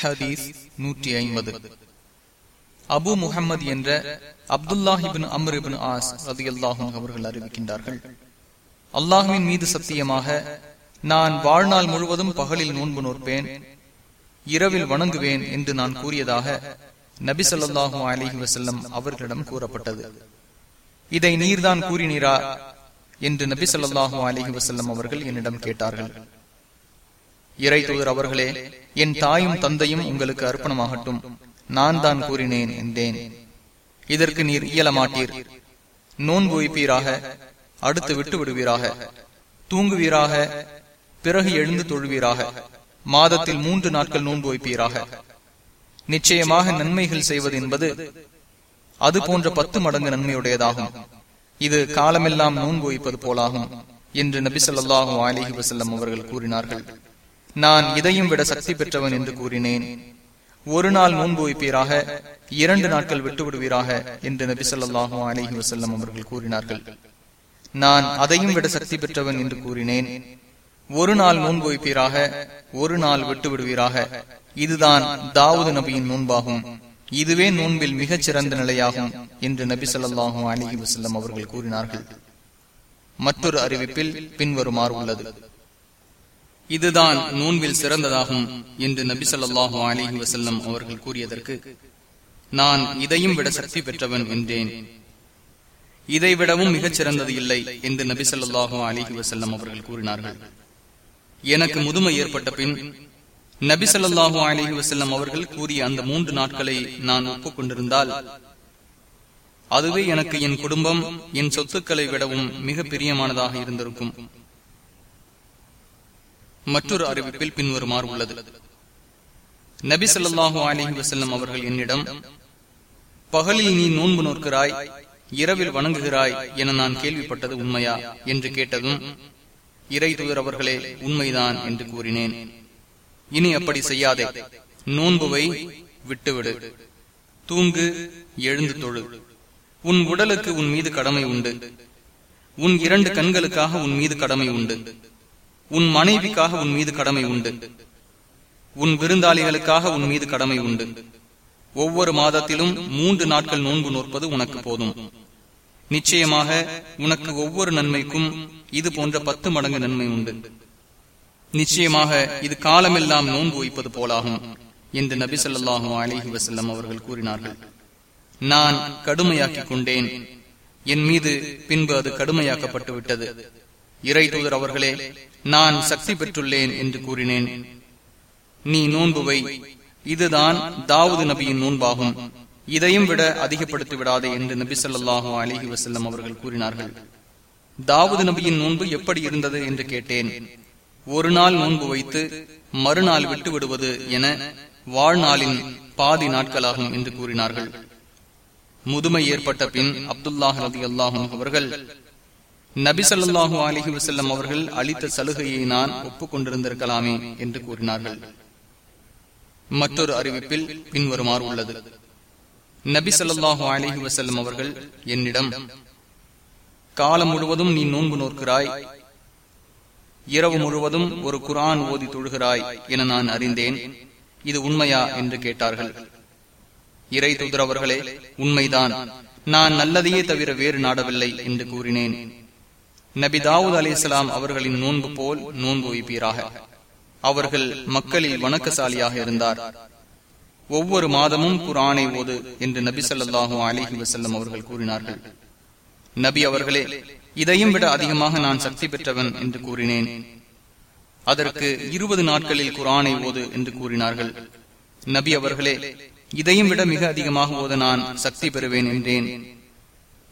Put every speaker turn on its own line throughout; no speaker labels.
ஹதீஸ் நூற்றி ஐம்பது. அபு முகமது என்ற அப்துல்லாஹிபின் அம்ருபின் ஆஸ் ரதி அல்லாஹும் அவர்கள் அறிவிக்கின்றார்கள். அல்லாஹுவின் மீது சத்தியமாக நான் வாழ்நாள் முழுவதும் பகலில் நோன்பு நோற்பேன் இரவில் வணங்குவேன் என்று நான் கூறியதாக நபி சொல்லாஹு அலிஹி வசல்லம் அவர்களிடம் கூறப்பட்டது. இதை நீர்தான் கூறினீரா? என்று நபி சொல்லாஹு அலிஹி வசல்லம் அவர்கள் என்னிடம் கேட்டார்கள். இறை தூதர் அவர்களே என் தாயும் தந்தையும் உங்களுக்கு அர்ப்பணமாகட்டும். நான் தான் கூறினேன் என்றேன். இதற்கு நீர் இயல மாட்டீர் நோன்பு வைப்பீராக அடுத்து விட்டு விடுவீராக தூங்குவீராக பிறகு எழுந்து தொழுவீராக மாதத்தில் மூன்று நாட்கள் நோன்பு வைப்பீராக நிச்சயமாக நன்மைகள் செய்வது என்பது அது போன்ற பத்து மடங்கு நன்மையுடையதாகும். இது காலமெல்லாம் நோன்பு வைப்பது போலாகும் என்று நபி சொல்லாஹும் அலிஹி வசல்லம் அவர்கள் கூறினார்கள். நான் இதையும் விட சக்தி பெற்றவன் என்று கூறினேன். ஒரு நாள் நோன்பு வைப்பீராக இரண்டு நாட்கள் விட்டு விடுவீராக என்று நபி சொல்லாஹும் அலஹி வசல்லம் அவர்கள் கூறினார்கள். நான் அதையும் விட சக்தி பெற்றவன் என்று கூறினேன். ஒரு நாள் நோன்பு வைப்பீராக ஒரு நாள் விட்டு விடுவீராக இதுதான் தாவூது நபியின் நோன்பாகும். இதுவே நோன்பில் மிகச் சிறந்த நிலையாகும் என்று நபி சொல்லாஹும் அலிஹி வசல்லம் அவர்கள் கூறினார்கள். மற்றொரு அறிவிப்பில் பின்வருமாறு உள்ளது. இதுதான் நோன்பில் சிறந்ததாகும் என்று நபி சொல்லாஹு அலிஹி வசல்லம் அவர்கள் கூறியதற்கு நான் இதையும் விட சக்தி பெற்றவன் என்றேன். இதை விடவும் மிகச் சிறந்தது இல்லை என்று நபி சொல்லாஹு அலிஹி வசல்லம் அவர்கள் கூறினார்கள். எனக்கு முதுமை ஏற்பட்ட பின் நபி சொல்லாஹு அலிஹி வசல்லம் அவர்கள் கூறிய அந்த மூன்று நாட்களை நான் ஒப்புக்கொண்டிருந்தால் அதுவே எனக்கு என் குடும்பம் என் சொத்துக்களை விடவும் மிக பிரியமானதாக இருந்திருக்கும். மற்றொரு அறிவிப்பில் பின்வருமாறு உள்ளது. நபி சொல்லாஹு அலிஹி வசல்லம் அவர்கள் என்னிடம் பகலில் நீ நோன்பு நோக்கிறாய் இரவில் வணங்குகிறாய் என நான் கேள்விப்பட்டது உண்மையா? என்று கேட்டதும் இறை தூதர் அவர்களே உண்மைதான் என்று கூறினேன். இனி அப்படி செய்யாதே. நோன்புவை விட்டுவிடு. தூங்கு எழுந்து தொழு. உன் உடலுக்கு உன் மீது கடமை உண்டு. உன் இரண்டு கண்களுக்காக உன் மீது கடமை உண்டு. உன் மனைவிக்காக உன் மீது கடமை உண்டு. உன் விருந்தாளிகளுக்காக உன் மீது கடமை உண்டு. ஒவ்வொரு மாதத்திலும் மூன்று நாட்கள் நோன்பு நோற்பது உனக்கு போதும். நிச்சயமாக உனக்கு ஒவ்வொரு நன்மைக்கும் இது போன்ற பத்து மடங்கு நன்மை உண்டு. நிச்சயமாக இது காலமெல்லாம் நோன்பு வைப்பது போலாகும் என்று நபி சொல்லாஹு அலிஹி வசல்லம் அவர்கள் கூறினார்கள். நான் கடுமையாக்கிக் கொண்டேன். என் மீது பின்பு அது கடுமையாக்கப்பட்டு விட்டது இறை தூதர் அவர்களே நான் சக்தி பெற்றுள்ளேன் என்று கூறினேன். நீ நோன்புவை இதுதான் தாவூது நபியின் நோன்பாகும். இதையும் விட அதிகப்படுத்தி விடாதே என்று நபி சொல்லாஹு அலிஹி வசல்லம் அவர்கள் கூறினார்கள். தாவூது நபியின் நோன்பு எப்படி இருந்தது என்று கேட்டேன். ஒரு நாள் நோன்பு வைத்து மறுநாள் விட்டு விடுவது என வாழ்நாளின் பாதி நாட்களாகும் என்று கூறினார்கள். முதுமை ஏற்பட்ட பின் அப்துல்லாஹ் ரதி அல்லாஹும் அவர்கள் நபி சொல்லாஹு அலிஹி வசல்லம் அவர்கள் அளித்த சலுகையை நான் ஒப்புக்கொண்டிருந்திருக்கலாமே என்று கூறினார்கள். மற்றொரு அறிவிப்பில் பின்வருமாறு உள்ளது. நபி சொல்லாஹு அலிஹி வசல்லம் அவர்கள் என்னிடம் காலம் முழுவதும் நீ நோன்பு நோக்கிறாய் இரவு முழுவதும் ஒரு குரான் ஓதி தொழுகிறாய் என நான் அறிந்தேன். இது உண்மையா என்று கேட்டார்கள். இறை தூதர் அவர்களே உண்மைதான். நான் நல்லதையே தவிர வேறு நாடவில்லை என்று கூறினேன். நபி தாவூத் அலி இஸ்லாம் அவர்களின் நோன்பு போல் நோன்பு வைப்பீராக. அவர்கள் மக்களில் வணக்கசாலியாக இருந்தார். ஒவ்வொரு மாதமும் குரானை ஓது என்று நபி சொல்லாஹு அலிஹி வசல்லம் அவர்கள் கூறினார்கள். நபி அவர்களே இதையும் விட அதிகமாக நான் சக்தி பெற்றவன் என்று கூறினேன். அதற்கு இருபது நாட்களில் குரானை ஓது என்று கூறினார்கள். நபி அவர்களே இதையும் விட மிக அதிகமாக ஓத நான் சக்தி பெறுவேன் என்றேன்.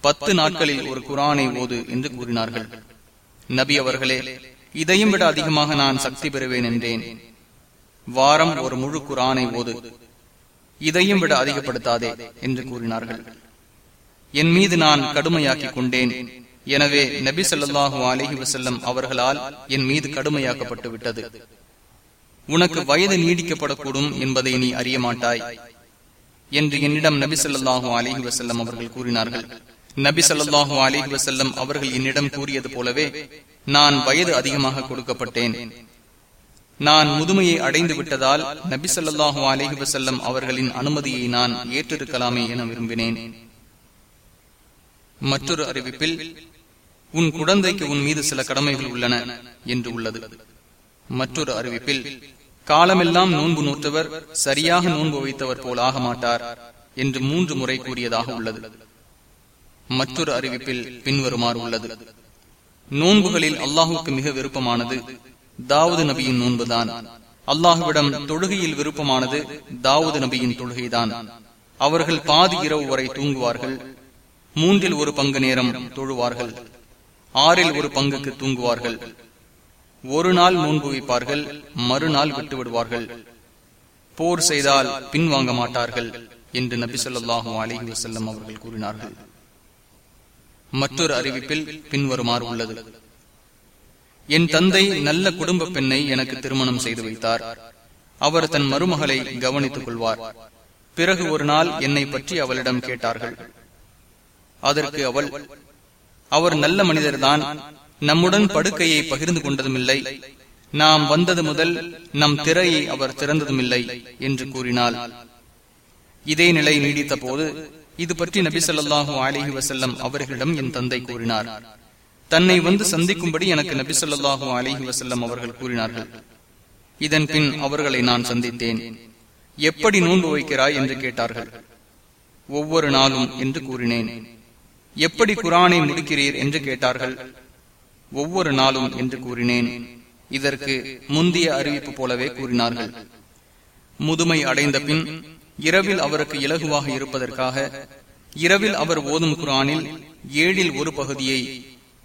பத்து நாட்களில் ஒரு குரானை ஓது என்று கூறினார்கள். நபி அவர்களே இதையும் விட அதிகமாக நான் சக்தி பெறுவேன் என்றேன். வாரம் ஒரு முழு குரானை ஓது. இதையும் விட அதிகப்படுத்தாதே என்று கூறினார்கள். என் மீது நான் கடுமையாக்கிக் கொண்டேன். எனவே நபி சொல்லாஹு அலஹி வசல்லம் அவர்களால் என் மீது கடுமையாக்கப்பட்டு விட்டது. உனக்கு வயது நீடிக்கப்படக்கூடும் என்பதை நீ அறிய மாட்டாய் என்று என்னிடம் நபி சொல்லாஹு அலஹி வசல்லம் அவர்கள் கூறினார்கள். நபி சொல்லாஹு அலிஹி வசல்லம் அவர்கள் என்னிடம் கூறியது போலவே நான் வயது அதிகமாக கொடுக்கப்பட்டேன். நான் முதுமையை அடைந்து விட்டதால் நபி சொல்லாஹு அலஹி வசல்லம் அவர்களின் அனுமதியை நான் ஏற்றிருக்கலாமே என விரும்பினேன். மற்றொரு அறிவிப்பில் உன் குழந்தைக்கு உன் மீது சில கடமைகள் உள்ளன என்று உள்ளது. மற்றொரு அறிவிப்பில் காலமெல்லாம் நோன்பு நோற்றவர் சரியாக நோன்பு வைத்தவர் போல் ஆக மாட்டார் என்று மூன்று முறை கூறியதாக உள்ளது. மற்றொரு அறிவிப்பில் பின்வருமாறு உள்ளது. நோன்புகளில் அல்லாஹுக்கு மிக விருப்பமானது தாவூது நபியின் நோன்புதான். அல்லாஹுவிடம் தொழுகையில் விருப்பமானது தாவூது நபியின் தொழுகைதான். அவர்கள் பாதி இரவு வரை தூங்குவார்கள் மூன்றில் ஒரு பங்கு நேரம் தொழுவார்கள் ஆறில் ஒரு பங்குக்கு தூங்குவார்கள் ஒரு நாள் நோன்பு வைப்பார்கள் மறுநாள் விட்டுவிடுவார்கள் போர் செய்தால் பின்வாங்க மாட்டார்கள் என்று நபி சொல்லாஹு அலிஹி வசல்லம் அவர்கள் கூறினார்கள். மற்றொரு அறிவிப்பில் பின்வருமாறு உள்ளது. என் தந்தை நல்ல குடும்ப பெண்ணை எனக்கு திருமணம் செய்து வைத்தார். அவர் தன் மருமகளை கவனித்துக் கொள்வார். பிறகு ஒரு நாள் என்னை பற்றி அவளிடம் கேட்டார்கள். அதற்கு அவள் அவர் நல்ல மனிதர்தான். நம்முடன் படுக்கையை பகிர்ந்து கொண்டதுமில்லை. நாம் வந்தது முதல் நம் திரையை அவர் திறந்ததுமில்லை என்று கூறினாள். இதே நிலை நீடித்த போது இது பற்றி நபி சொல்லாஹு அலிஹி வசல்லம் அவர்களிடம் என் தந்தை கூறினார். தன்னை வந்து சந்திக்கும்படி எனக்கு நபி சொல்லாஹு அலிஹி வசல்லம் அவர்கள் கூறினார்கள். இதன் பின் அவர்களை நான் சந்தித்தேன். எப்படி நோன்பு வைக்கிறாய் என்று கேட்டார்கள். ஒவ்வொரு நாளும் என்று கூறினேன். எப்படி குரானை முடிக்கிறீர் என்று கேட்டார்கள். ஒவ்வொரு நாளும் என்று கூறினேன். இதற்கு முந்தைய அறிவிப்பு போலவே கூறினார்கள். முதுமை அடைந்த பின் இரவில் அவருக்கு இலகுவாக இருப்பதற்காக இரவில் அவர் ஓதும் குரானில் ஏழில் ஒரு பகுதியை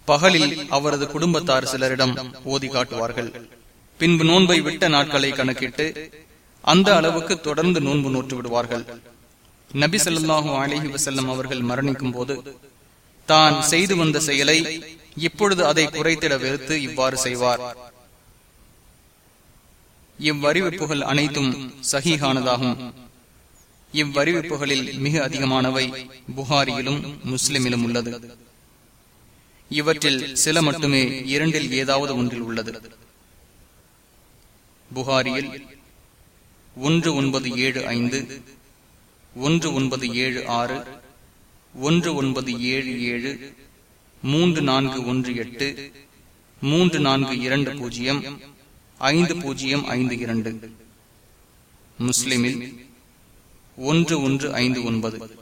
பகலில் அவரது குடும்பத்தார் சிலரிடம் ஓதி காட்டுவார்கள். பின்பு நோன்பை விட்ட நாட்களை கணக்கிட்டு அந்த அளவுக்கு தொடர்ந்து நோன்பு நோற்று விடுவார்கள். நபி சொல்லாஹு அலஹி வசல்லம் அவர்கள் மரணிக்கும் போது தான் செய்து வந்த செயலை இப்பொழுது அதை குறைத்திட வெறுத்து இவ்வாறு செய்வார். இவ்வறிவிப்புகள் அனைத்தும் சகிகானதாகும் இவ்வறிவிப்புகளில் மிக அதிகமானவை புகாரியிலும் முஸ்லிமிலும் உள்ளது. இவற்றில் சில மட்டுமே இரண்டில் ஏதாவது ஒன்றில் உள்ளது. புகாரியில் ஒன்று ஒன்பது ஏழு ஐந்து ஒன்று ஒன்பது ஏழு ஆறு ஒன்று ஒன்பது ஏழு ஏழு மூன்று நான்கு ஒன்று எட்டு மூன்று நான்கு இரண்டு பூஜ்ஜியம் ஐந்து பூஜ்ஜியம் ஐந்து இரண்டு. முஸ்லிமில் ஒன்று ஒன்று ஐந்து ஒன்பது.